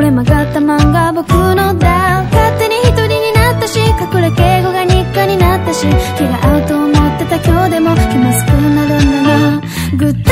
これ曲がった漫画僕のだ。勝手に一人になったし隠れ敬語が日課になったし気が合うと思ってた今日でも気まずくなるんだな。グッ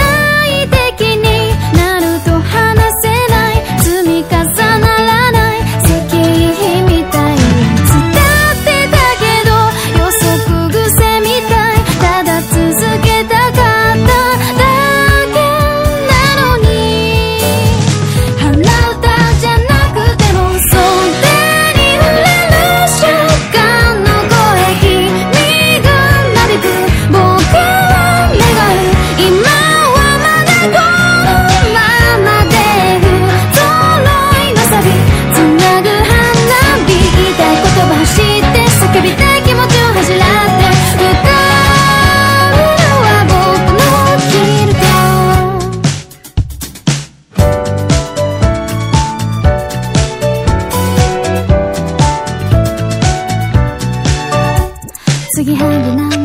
継ぎはぎな